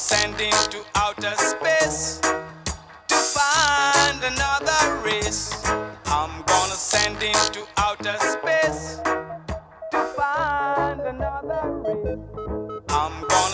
sent into outer space to find another race. I'm gonna send into outer space to find another race. I'm gonna